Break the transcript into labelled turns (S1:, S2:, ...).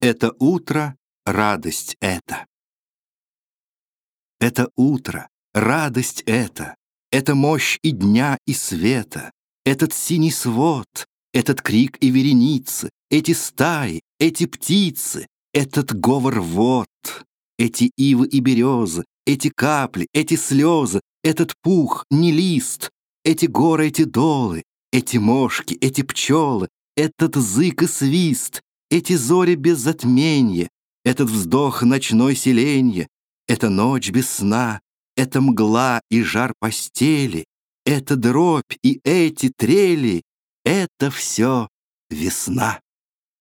S1: Это утро, радость это. Это утро, радость это. Это мощь и дня, и света. Этот синий свод, этот крик и вереницы, эти стаи, эти птицы, этот говор вод, эти ивы и березы, эти капли, эти слезы, этот пух, не лист, эти горы, эти долы, эти мошки, эти пчелы, этот зык и свист, эти зори без затменья, этот вздох ночной селенья, эта ночь без сна, эта мгла и жар постели, эта дробь и эти трели — это все весна.